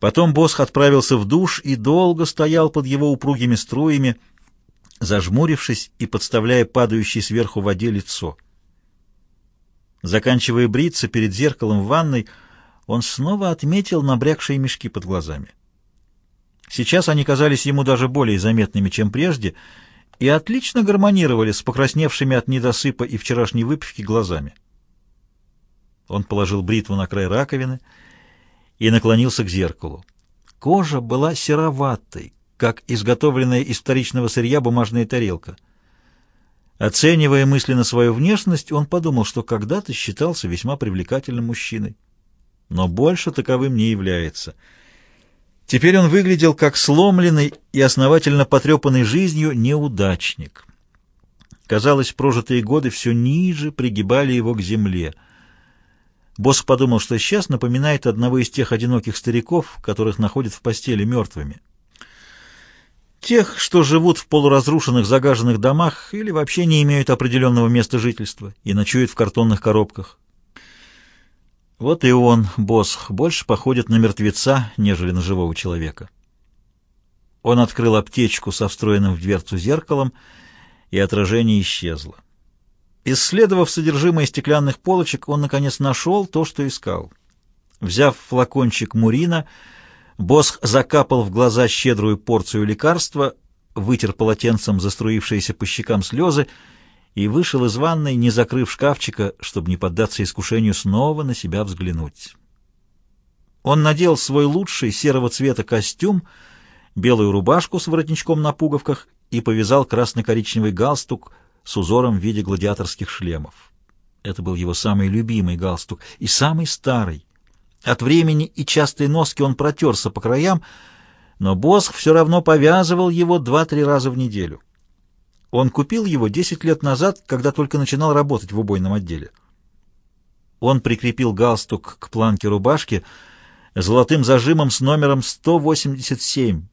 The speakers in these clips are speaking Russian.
Потом Босх отправился в душ и долго стоял под его упругими струями, зажмурившись и подставляя падающей сверху воде лицо. Заканчивая бриться перед зеркалом в ванной, он снова отметил набрякшие мешки под глазами. Сейчас они казались ему даже более заметными, чем прежде, и отлично гармонировали с покрасневшими от недосыпа и вчерашней выпивки глазами. Он положил бритву на край раковины и наклонился к зеркалу. Кожа была сероватой, как изготовленная из вторичного сырья бумажная тарелка. Оценивая мысленно свою внешность, он подумал, что когда-то считался весьма привлекательным мужчиной. Но больше таковым не является. Теперь он выглядел как сломленный и основательно потрепанный жизнью неудачник. Казалось, прожитые годы все ниже пригибали его к земле — Босс подумал, что сейчас напоминает одного из тех одиноких стариков, которых находят в постели мертвыми. Тех, что живут в полуразрушенных загаженных домах или вообще не имеют определенного места жительства и ночуют в картонных коробках. Вот и он, босс, больше походит на мертвеца, нежели на живого человека. Он открыл аптечку со встроенным в дверцу зеркалом, и отражение исчезло. Исследовав содержимое стеклянных полочек, он, наконец, нашел то, что искал. Взяв флакончик мурина, Босх закапал в глаза щедрую порцию лекарства, вытер полотенцем заструившиеся по щекам слезы и вышел из ванной, не закрыв шкафчика, чтобы не поддаться искушению снова на себя взглянуть. Он надел свой лучший серого цвета костюм, белую рубашку с воротничком на пуговках и повязал красно-коричневый галстук — с узором в виде гладиаторских шлемов. Это был его самый любимый галстук и самый старый. От времени и частой носки он протерся по краям, но Босх все равно повязывал его два-три раза в неделю. Он купил его десять лет назад, когда только начинал работать в убойном отделе. Он прикрепил галстук к планке рубашки золотым зажимом с номером 187,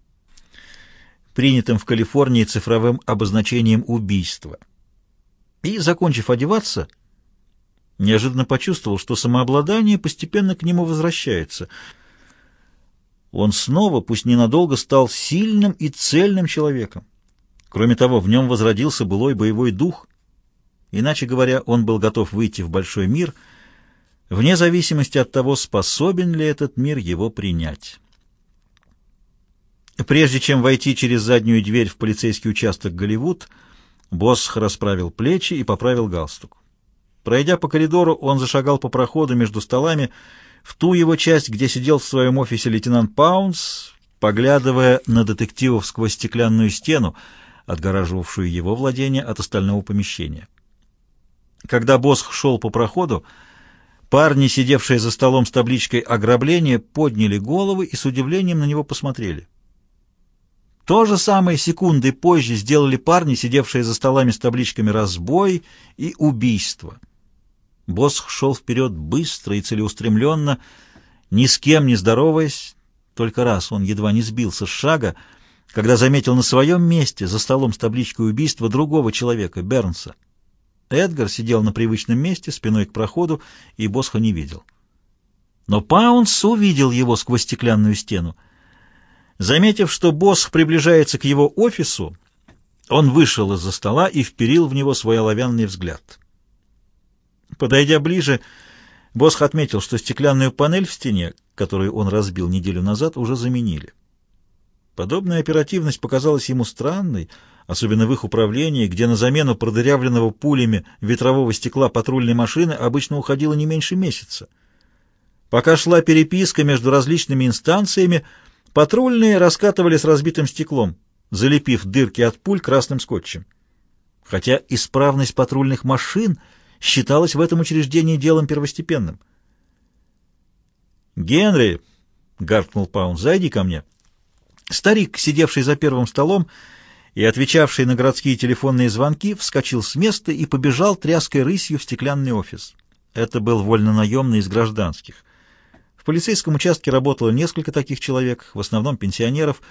принятым в Калифорнии цифровым обозначением убийства и, закончив одеваться, неожиданно почувствовал, что самообладание постепенно к нему возвращается. Он снова, пусть ненадолго, стал сильным и цельным человеком. Кроме того, в нем возродился былой боевой дух. Иначе говоря, он был готов выйти в большой мир, вне зависимости от того, способен ли этот мир его принять. Прежде чем войти через заднюю дверь в полицейский участок Голливуд, Босх расправил плечи и поправил галстук. Пройдя по коридору, он зашагал по проходу между столами в ту его часть, где сидел в своем офисе лейтенант Паунс, поглядывая на детективов сквозь стеклянную стену, отгораживавшую его владение от остального помещения. Когда Босх шел по проходу, парни, сидевшие за столом с табличкой «Ограбление», подняли головы и с удивлением на него посмотрели. То же самое секунды позже сделали парни, сидевшие за столами с табличками «Разбой» и «Убийство». Босх шел вперед быстро и целеустремленно, ни с кем не здороваясь. Только раз он едва не сбился с шага, когда заметил на своем месте за столом с табличкой убийства другого человека, Бернса. Эдгар сидел на привычном месте, спиной к проходу, и Босха не видел. Но Паунс увидел его сквозь стеклянную стену. Заметив, что босс приближается к его офису, он вышел из-за стола и вперил в него свой оловянный взгляд. Подойдя ближе, Босх отметил, что стеклянную панель в стене, которую он разбил неделю назад, уже заменили. Подобная оперативность показалась ему странной, особенно в их управлении, где на замену продырявленного пулями ветрового стекла патрульной машины обычно уходило не меньше месяца. Пока шла переписка между различными инстанциями, Патрульные раскатывали с разбитым стеклом, залепив дырки от пуль красным скотчем. Хотя исправность патрульных машин считалась в этом учреждении делом первостепенным. «Генри!» — гаркнул Паун. «Зайди ко мне». Старик, сидевший за первым столом и отвечавший на городские телефонные звонки, вскочил с места и побежал тряской рысью в стеклянный офис. Это был вольнонаемный из гражданских полицейском участке работало несколько таких человек, в основном пенсионеров.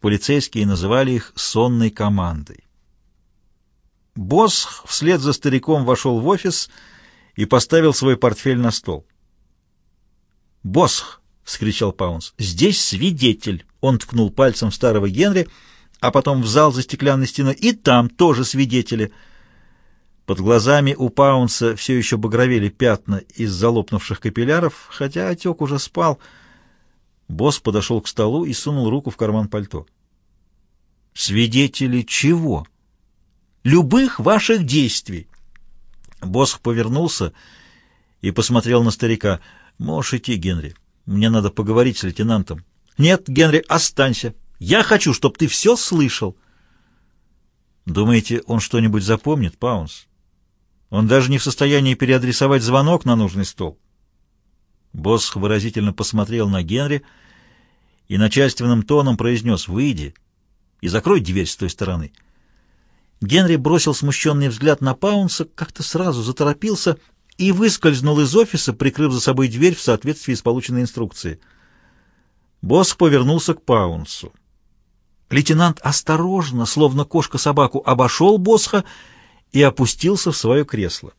Полицейские называли их «сонной командой». Босс вслед за стариком вошел в офис и поставил свой портфель на стол. «Босх!» вскричал Паунс. «Здесь свидетель!» Он ткнул пальцем в старого Генри, а потом в зал за стеклянной стеной. «И там тоже свидетели!» Под глазами у Паунса все еще багровели пятна из залопнувших капилляров, хотя отек уже спал. Босс подошел к столу и сунул руку в карман пальто. «Свидетели чего?» «Любых ваших действий!» Босх повернулся и посмотрел на старика. «Можешь идти, Генри. Мне надо поговорить с лейтенантом». «Нет, Генри, останься. Я хочу, чтобы ты все слышал». «Думаете, он что-нибудь запомнит, Паунс?» Он даже не в состоянии переадресовать звонок на нужный стол. Босх выразительно посмотрел на Генри и начальственным тоном произнес «Выйди и закрой дверь с той стороны». Генри бросил смущенный взгляд на Паунса, как-то сразу заторопился и выскользнул из офиса, прикрыв за собой дверь в соответствии с полученной инструкцией. Босх повернулся к Паунсу. Лейтенант осторожно, словно кошка собаку, обошел Босха и опустился в свое кресло.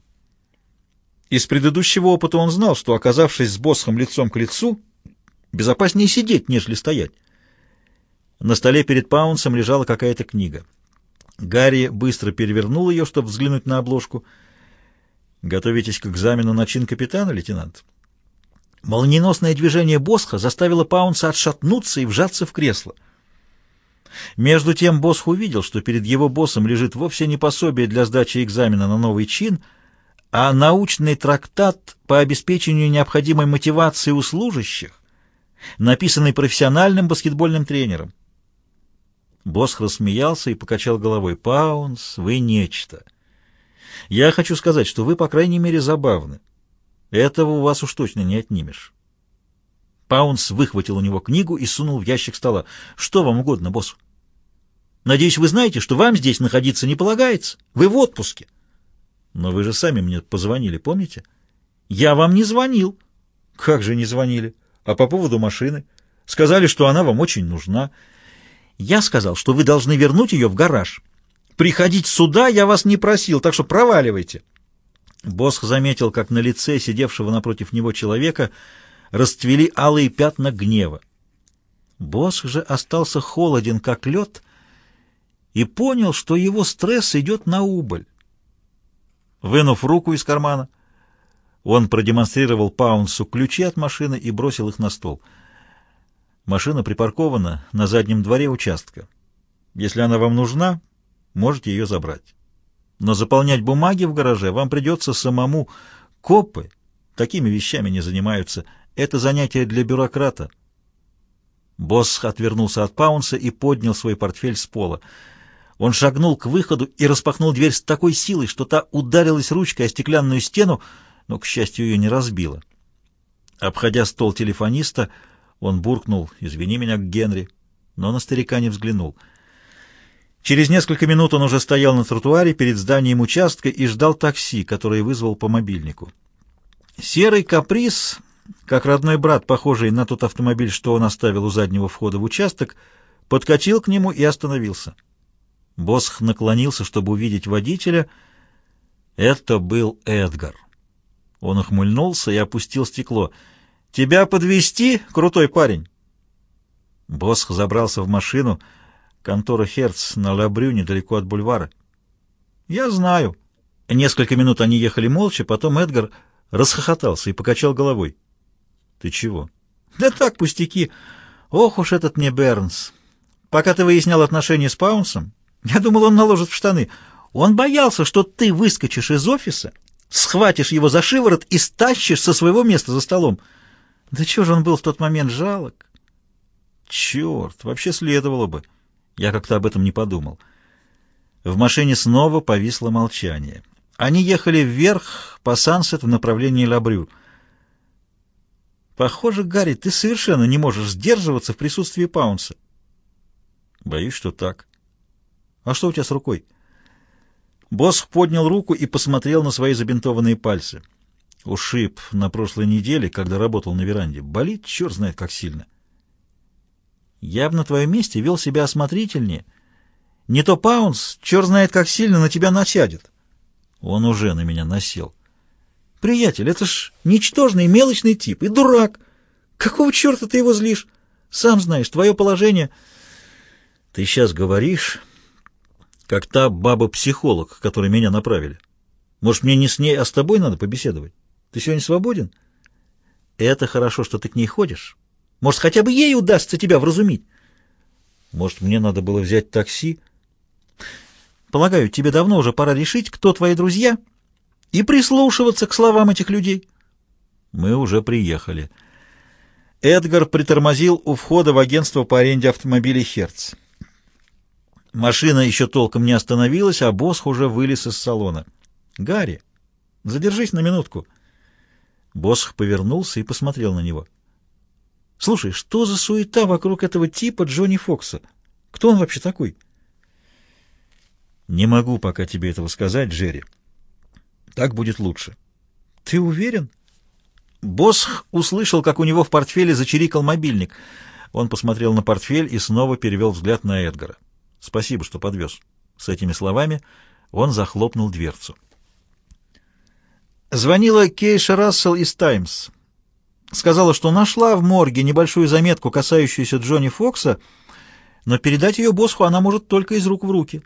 Из предыдущего опыта он знал, что, оказавшись с Босхом лицом к лицу, безопаснее сидеть, нежели стоять. На столе перед Паунсом лежала какая-то книга. Гарри быстро перевернул ее, чтобы взглянуть на обложку. «Готовитесь к экзамену на чин капитана, лейтенант?» Молниеносное движение Босха заставило Паунса отшатнуться и вжаться в кресло. Между тем Босх увидел, что перед его боссом лежит вовсе не пособие для сдачи экзамена на новый чин, а научный трактат по обеспечению необходимой мотивации у служащих, написанный профессиональным баскетбольным тренером. Босх рассмеялся и покачал головой. «Паунс, вы нечто. Я хочу сказать, что вы, по крайней мере, забавны. Этого у вас уж точно не отнимешь». Паунс выхватил у него книгу и сунул в ящик стола. «Что вам угодно, босс?» «Надеюсь, вы знаете, что вам здесь находиться не полагается. Вы в отпуске». «Но вы же сами мне позвонили, помните?» «Я вам не звонил». «Как же не звонили? А по поводу машины?» «Сказали, что она вам очень нужна». Я сказал, что вы должны вернуть ее в гараж. Приходить сюда я вас не просил, так что проваливайте. Босх заметил, как на лице сидевшего напротив него человека расцвели алые пятна гнева. Босх же остался холоден, как лед, и понял, что его стресс идет на убыль. Вынув руку из кармана, он продемонстрировал Паунсу ключи от машины и бросил их на стол — Машина припаркована на заднем дворе участка. Если она вам нужна, можете ее забрать. Но заполнять бумаги в гараже вам придется самому. Копы такими вещами не занимаются. Это занятие для бюрократа. Босс отвернулся от Паунса и поднял свой портфель с пола. Он шагнул к выходу и распахнул дверь с такой силой, что та ударилась ручкой о стеклянную стену, но, к счастью, ее не разбила. Обходя стол телефониста, он буркнул «Извини меня, Генри», но на старика не взглянул. Через несколько минут он уже стоял на тротуаре перед зданием участка и ждал такси, которое вызвал по мобильнику. Серый каприз, как родной брат, похожий на тот автомобиль, что он оставил у заднего входа в участок, подкатил к нему и остановился. Босх наклонился, чтобы увидеть водителя. Это был Эдгар. Он ухмыльнулся и опустил стекло — «Тебя подвести, крутой парень?» Босх забрался в машину. Контора Херц на Лабрю, недалеко от бульвара. «Я знаю». Несколько минут они ехали молча, потом Эдгар расхохотался и покачал головой. «Ты чего?» «Да так, пустяки. Ох уж этот мне Бернс. Пока ты выяснял отношения с Паунсом, я думал, он наложит в штаны. Он боялся, что ты выскочишь из офиса, схватишь его за шиворот и стащишь со своего места за столом». Да чего же он был в тот момент жалок? Черт, вообще следовало бы. Я как-то об этом не подумал. В машине снова повисло молчание. Они ехали вверх по Сансет в направлении Лабрю. Похоже, Гарри, ты совершенно не можешь сдерживаться в присутствии Паунса. Боюсь, что так. А что у тебя с рукой? Босс поднял руку и посмотрел на свои забинтованные пальцы. Ушиб на прошлой неделе, когда работал на веранде. Болит, черт знает как сильно. Я бы на твоем месте вел себя осмотрительнее. Не то Паунс, черт знает как сильно, на тебя насядет. Он уже на меня насел. Приятель, это ж ничтожный мелочный тип и дурак. Какого черта ты его злишь? Сам знаешь, твое положение... Ты сейчас говоришь, как та баба-психолог, которой меня направили. Может, мне не с ней, а с тобой надо побеседовать? Ты сегодня свободен? Это хорошо, что ты к ней ходишь. Может, хотя бы ей удастся тебя вразумить. Может, мне надо было взять такси? Полагаю, тебе давно уже пора решить, кто твои друзья, и прислушиваться к словам этих людей. Мы уже приехали. Эдгар притормозил у входа в агентство по аренде автомобилей «Херц». Машина еще толком не остановилась, а Босх уже вылез из салона. «Гарри, задержись на минутку». Босх повернулся и посмотрел на него. «Слушай, что за суета вокруг этого типа Джонни Фокса? Кто он вообще такой?» «Не могу пока тебе этого сказать, Джерри. Так будет лучше». «Ты уверен?» Босх услышал, как у него в портфеле зачирикал мобильник. Он посмотрел на портфель и снова перевел взгляд на Эдгара. «Спасибо, что подвез». С этими словами он захлопнул дверцу. Звонила Кейша Рассел из «Таймс». Сказала, что нашла в морге небольшую заметку, касающуюся Джонни Фокса, но передать ее Босху она может только из рук в руки.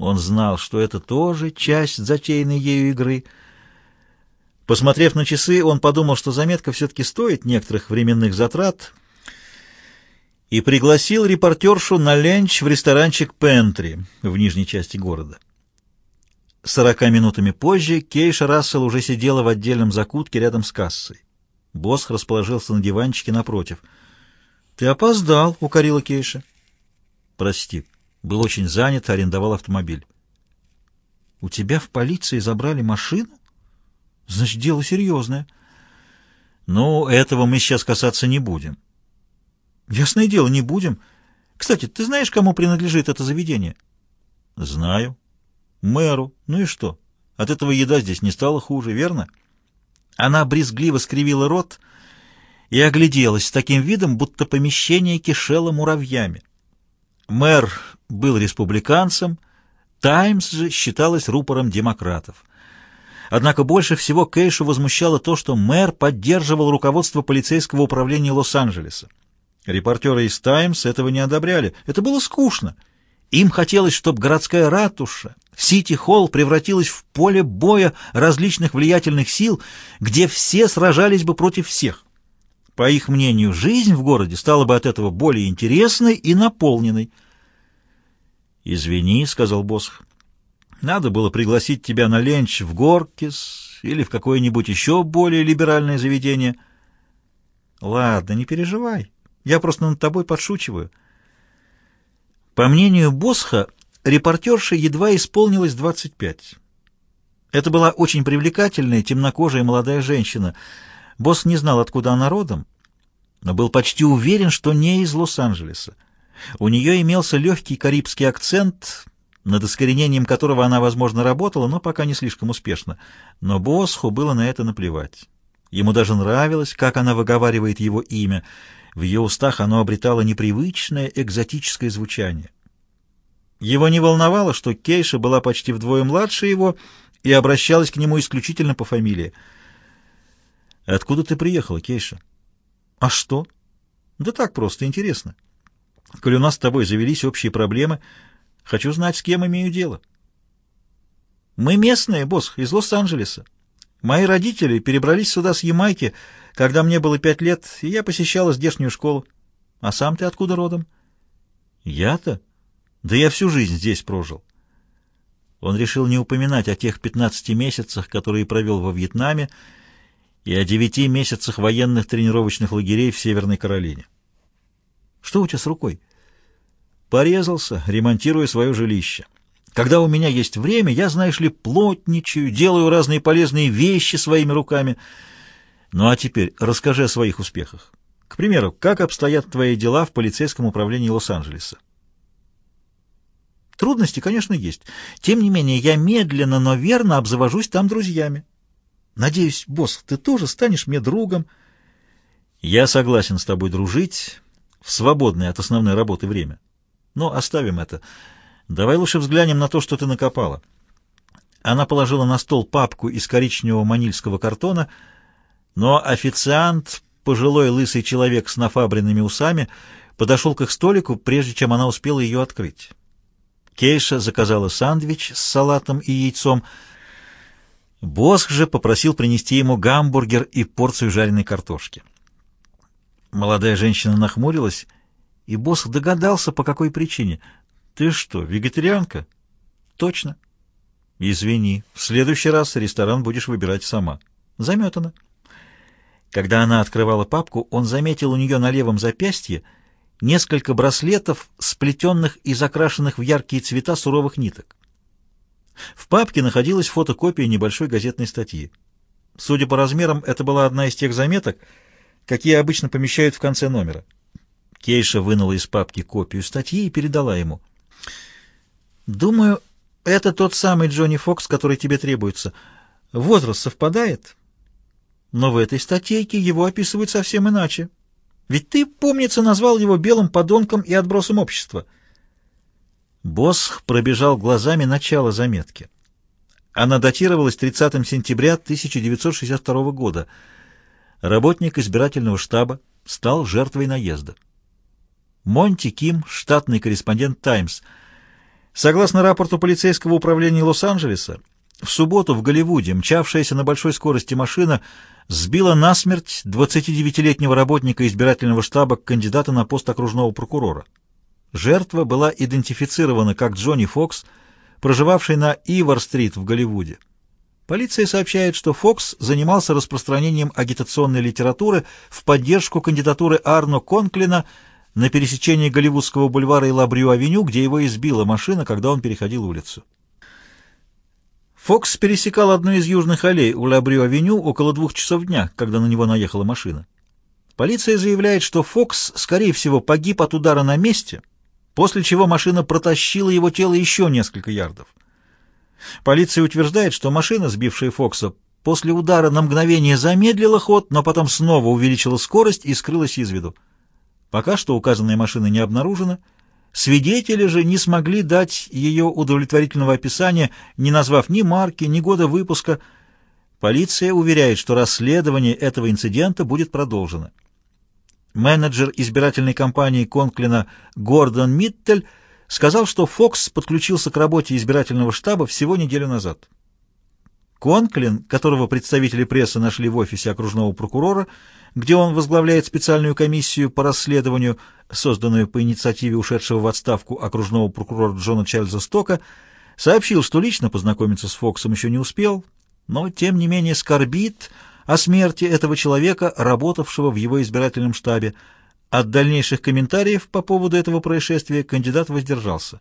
Он знал, что это тоже часть затеянной ею игры — Посмотрев на часы, он подумал, что заметка все-таки стоит некоторых временных затрат, и пригласил репортершу на ленч в ресторанчик «Пентри» в нижней части города. Сорока минутами позже Кейша Рассел уже сидела в отдельном закутке рядом с кассой. Босс расположился на диванчике напротив. «Ты опоздал», — укорила Кейша. «Прости, был очень занят, арендовал автомобиль». «У тебя в полиции забрали машину?» Значит, дело серьезное. Ну, этого мы сейчас касаться не будем. Ясное дело, не будем. Кстати, ты знаешь, кому принадлежит это заведение? Знаю. Мэру. Ну и что? От этого еда здесь не стала хуже, верно? Она брезгливо скривила рот и огляделась с таким видом, будто помещение кишело муравьями. Мэр был республиканцем, «Таймс» же считалась рупором демократов. Однако больше всего Кейшу возмущало то, что мэр поддерживал руководство полицейского управления Лос-Анджелеса. Репортеры из «Таймс» этого не одобряли. Это было скучно. Им хотелось, чтобы городская ратуша, Сити-Холл превратилась в поле боя различных влиятельных сил, где все сражались бы против всех. По их мнению, жизнь в городе стала бы от этого более интересной и наполненной. «Извини», — сказал Босх, надо было пригласить тебя на ленч в Горкис или в какое-нибудь еще более либеральное заведение. Ладно, не переживай. Я просто над тобой подшучиваю. По мнению Босха, репортерша едва исполнилось 25. Это была очень привлекательная, темнокожая молодая женщина. Босс не знал, откуда она родом, но был почти уверен, что не из Лос-Анджелеса. У нее имелся легкий карибский акцент, над искоренением которого она, возможно, работала, но пока не слишком успешно. Но Босху было на это наплевать. Ему даже нравилось, как она выговаривает его имя. В ее устах оно обретало непривычное экзотическое звучание. Его не волновало, что Кейша была почти вдвое младше его и обращалась к нему исключительно по фамилии. «Откуда ты приехала, Кейша?» «А что?» «Да так просто, интересно. Коль у нас с тобой завелись общие проблемы...» Хочу знать, с кем имею дело. Мы местные, босс, из Лос-Анджелеса. Мои родители перебрались сюда с Ямайки, когда мне было пять лет, и я посещала здешнюю школу. А сам ты откуда родом? Я-то? Да я всю жизнь здесь прожил. Он решил не упоминать о тех 15 месяцах, которые провел во Вьетнаме, и о девяти месяцах военных тренировочных лагерей в Северной Каролине. Что у тебя с рукой? Порезался, ремонтируя свое жилище. Когда у меня есть время, я, знаешь ли, плотничаю, делаю разные полезные вещи своими руками. Ну а теперь расскажи о своих успехах. К примеру, как обстоят твои дела в полицейском управлении Лос-Анджелеса? Трудности, конечно, есть. Тем не менее, я медленно, но верно обзавожусь там друзьями. Надеюсь, босс, ты тоже станешь мне другом. Я согласен с тобой дружить в свободное от основной работы время. Но оставим это. Давай лучше взглянем на то, что ты накопала. Она положила на стол папку из коричневого манильского картона, но официант пожилой лысый человек с нафабренными усами подошел к их столику, прежде чем она успела ее открыть. Кейша заказала сандвич с салатом и яйцом. Босх же попросил принести ему гамбургер и порцию жареной картошки. Молодая женщина нахмурилась, и Босх догадался, по какой причине. «Ты что, вегетарианка?» «Точно». «Извини, в следующий раз ресторан будешь выбирать сама». «Заметано». Когда она открывала папку, он заметил у нее на левом запястье несколько браслетов, сплетенных и закрашенных в яркие цвета суровых ниток. В папке находилась фотокопия небольшой газетной статьи. Судя по размерам, это была одна из тех заметок, какие обычно помещают в конце номера. Кейша вынула из папки копию статьи и передала ему. «Думаю, это тот самый Джонни Фокс, который тебе требуется. Возраст совпадает?» Но в этой статейке его описывают совсем иначе. Ведь ты, помнится, назвал его белым подонком и отбросом общества. Босх пробежал глазами начало заметки. Она датировалась 30 сентября 1962 года. Работник избирательного штаба стал жертвой наезда. Монти Ким, штатный корреспондент «Таймс». Согласно рапорту полицейского управления Лос-Анджелеса, в субботу в Голливуде мчавшаяся на большой скорости машина сбила насмерть 29-летнего работника избирательного штаба кандидата на пост окружного прокурора. Жертва была идентифицирована как Джонни Фокс, проживавший на Ивар-стрит в Голливуде. Полиция сообщает, что Фокс занимался распространением агитационной литературы в поддержку кандидатуры Арно Конклина на пересечении Голливудского бульвара и Лабрю-авеню, где его избила машина, когда он переходил улицу. Фокс пересекал одну из южных аллей у Лабрю-авеню около двух часов дня, когда на него наехала машина. Полиция заявляет, что Фокс, скорее всего, погиб от удара на месте, после чего машина протащила его тело еще несколько ярдов. Полиция утверждает, что машина, сбившая Фокса, после удара на мгновение замедлила ход, но потом снова увеличила скорость и скрылась из виду. Пока что указанная машина не обнаружена, Свидетели же не смогли дать ее удовлетворительного описания, не назвав ни марки, ни года выпуска. Полиция уверяет, что расследование этого инцидента будет продолжено. Менеджер избирательной кампании Конклина Гордон Миттель сказал, что Фокс подключился к работе избирательного штаба всего неделю назад. Конклин, которого представители прессы нашли в офисе окружного прокурора, где он возглавляет специальную комиссию по расследованию, созданную по инициативе ушедшего в отставку окружного прокурора Джона Чарльза Стока, сообщил, что лично познакомиться с Фоксом еще не успел, но, тем не менее, скорбит о смерти этого человека, работавшего в его избирательном штабе. От дальнейших комментариев по поводу этого происшествия кандидат воздержался.